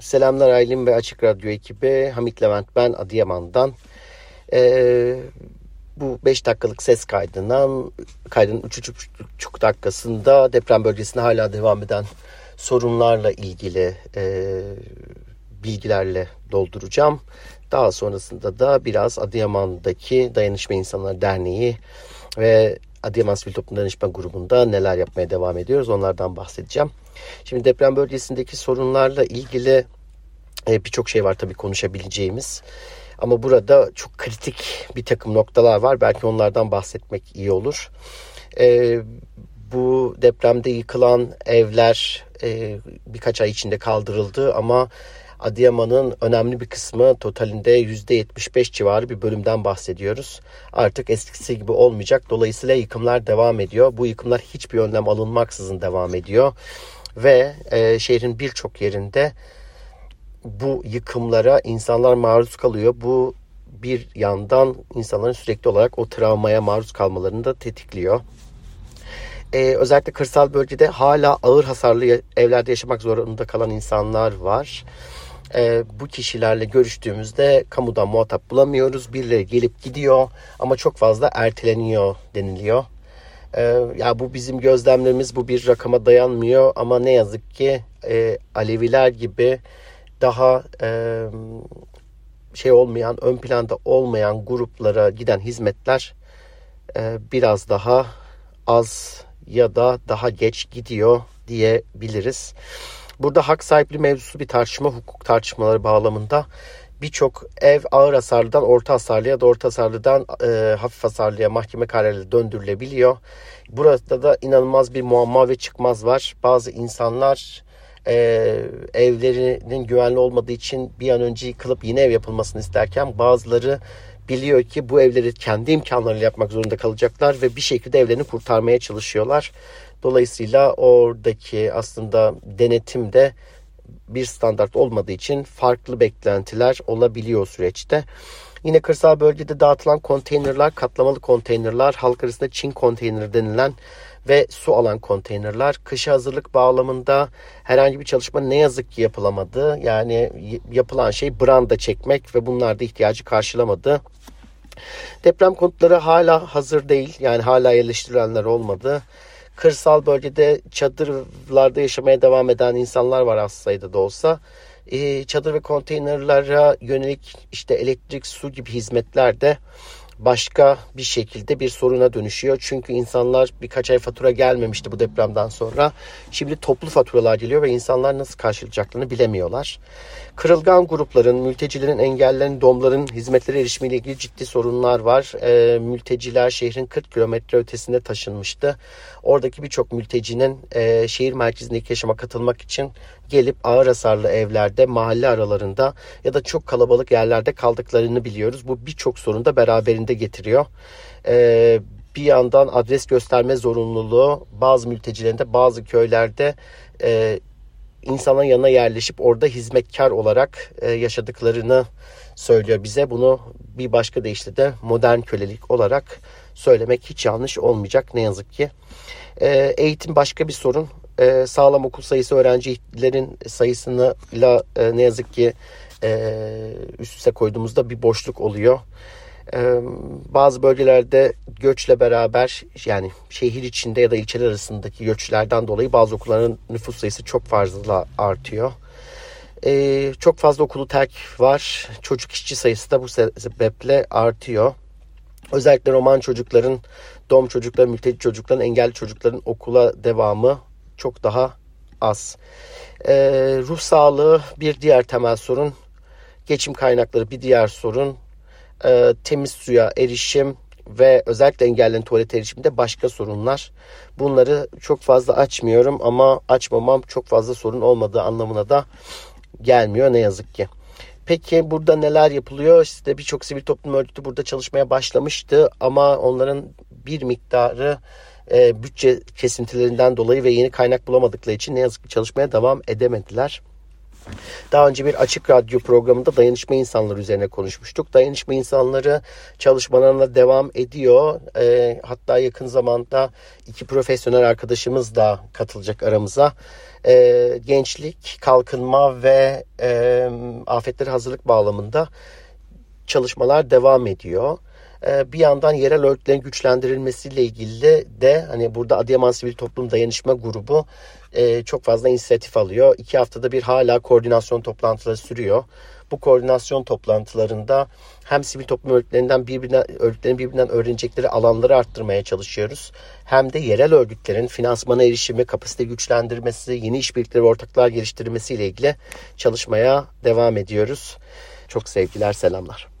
Selamlar Aylin ve Açık Radyo ekibi. Hamit Levent ben Adıyaman'dan. Ee, bu 5 dakikalık ses kaydından kaydın 3,5 dakikasında deprem bölgesinde hala devam eden sorunlarla ilgili e, bilgilerle dolduracağım. Daha sonrasında da biraz Adıyaman'daki Dayanışma İnsanlar Derneği ve Adıyaman Sivil Toplum Danışma Grubu'nda neler yapmaya devam ediyoruz onlardan bahsedeceğim. Şimdi deprem bölgesindeki sorunlarla ilgili e, birçok şey var tabii konuşabileceğimiz. Ama burada çok kritik bir takım noktalar var. Belki onlardan bahsetmek iyi olur. E, bu depremde yıkılan evler e, birkaç ay içinde kaldırıldı ama Adıyaman'ın önemli bir kısmı totalinde %75 civarı bir bölümden bahsediyoruz. Artık eskisi gibi olmayacak. Dolayısıyla yıkımlar devam ediyor. Bu yıkımlar hiçbir önlem alınmaksızın devam ediyor. Ve e, şehrin birçok yerinde bu yıkımlara insanlar maruz kalıyor. Bu bir yandan insanların sürekli olarak o travmaya maruz kalmalarını da tetikliyor. Ee, özellikle kırsal bölgede hala ağır hasarlı evlerde yaşamak zorunda kalan insanlar var. Ee, bu kişilerle görüştüğümüzde kamudan muhatap bulamıyoruz. Birileri gelip gidiyor ama çok fazla erteleniyor deniliyor. Ee, ya bu bizim gözlemlerimiz bu bir rakama dayanmıyor ama ne yazık ki e, Aleviler gibi daha e, şey olmayan, ön planda olmayan gruplara giden hizmetler e, biraz daha az ya da daha geç gidiyor diyebiliriz. Burada hak sahipliği mevzusu bir tartışma, hukuk tartışmaları bağlamında birçok ev ağır hasarlıdan orta hasarlıya ya da orta hasarlıdan e, hafif hasarlıya mahkeme kararıyla döndürülebiliyor. Burada da inanılmaz bir muamma ve çıkmaz var. Bazı insanlar e, evlerinin güvenli olmadığı için bir an önce yıkılıp yine ev yapılmasını isterken bazıları biliyor ki bu evleri kendi imkanlarıyla yapmak zorunda kalacaklar ve bir şekilde evlerini kurtarmaya çalışıyorlar. Dolayısıyla oradaki aslında denetimde bir standart olmadığı için farklı beklentiler olabiliyor süreçte. Yine kırsal bölgede dağıtılan konteynerler, katlamalı konteynerler, halk arasında Çin konteyner denilen ve su alan konteynerler. Kışa hazırlık bağlamında herhangi bir çalışma ne yazık ki yapılamadı. Yani yapılan şey branda çekmek ve bunlar da ihtiyacı karşılamadı. Deprem konutları hala hazır değil. Yani hala yerleştirilenler olmadı. Kırsal bölgede çadırlarda yaşamaya devam eden insanlar var az sayıda da olsa. Çadır ve konteynerlara yönelik işte elektrik, su gibi hizmetler de başka bir şekilde bir soruna dönüşüyor. Çünkü insanlar birkaç ay fatura gelmemişti bu depremden sonra. Şimdi toplu faturalar geliyor ve insanlar nasıl karşılayacaklarını bilemiyorlar. Kırılgan grupların, mültecilerin, engellerin, domların hizmetlere erişimiyle ilgili ciddi sorunlar var. E, mülteciler şehrin 40 kilometre ötesinde taşınmıştı. Oradaki birçok mültecinin e, şehir merkezindeki yaşama katılmak için gelip ağır hasarlı evlerde, mahalle aralarında ya da çok kalabalık yerlerde kaldıklarını biliyoruz. Bu birçok sorun da beraberinde getiriyor. Ee, bir yandan adres gösterme zorunluluğu bazı mültecilerinde bazı köylerde e, insanların yanına yerleşip orada hizmetkar olarak e, yaşadıklarını söylüyor bize. Bunu bir başka deyişle de modern kölelik olarak söylemek hiç yanlış olmayacak ne yazık ki. E, eğitim başka bir sorun e, sağlam okul sayısı öğrencilerin sayısıyla e, ne yazık ki e, üst üste koyduğumuzda bir boşluk oluyor. E, bazı bölgelerde göçle beraber yani şehir içinde ya da ilçeler arasındaki göçlerden dolayı bazı okulların nüfus sayısı çok fazla artıyor. E, çok fazla okulu terk var. Çocuk işçi sayısı da bu sebeple artıyor. Özellikle roman çocukların, dom çocukların, mülteci çocukların, engelli çocukların okula devamı çok daha az. E, ruh sağlığı bir diğer temel sorun. Geçim kaynakları bir diğer sorun. E, temiz suya erişim ve özellikle engellerin tuvalet erişiminde başka sorunlar. Bunları çok fazla açmıyorum ama açmamam çok fazla sorun olmadığı anlamına da gelmiyor ne yazık ki. Peki burada neler yapılıyor? İşte birçok sivil toplum örgütü burada çalışmaya başlamıştı ama onların bir miktarı e, bütçe kesintilerinden dolayı ve yeni kaynak bulamadıkları için ne yazık ki çalışmaya devam edemediler. Daha önce bir açık radyo programında dayanışma insanları üzerine konuşmuştuk. Dayanışma insanları çalışmalarına devam ediyor. E, hatta yakın zamanda iki profesyonel arkadaşımız da katılacak aramıza. E, gençlik, kalkınma ve e, afetleri hazırlık bağlamında çalışmalar devam ediyor. Ee, bir yandan yerel örgütlerin güçlendirilmesiyle ilgili de hani burada Adıyaman Sivil Toplum Dayanışma Grubu e, çok fazla inisiyatif alıyor. İki haftada bir hala koordinasyon toplantıları sürüyor. Bu koordinasyon toplantılarında hem sivil toplum örgütlerinden birbirinden, örgütlerin birbirinden öğrenecekleri alanları arttırmaya çalışıyoruz. Hem de yerel örgütlerin finansmana erişimi, kapasite güçlendirmesi, yeni işbirlikleri ve ortaklar geliştirmesiyle ilgili çalışmaya devam ediyoruz. Çok sevgiler, selamlar.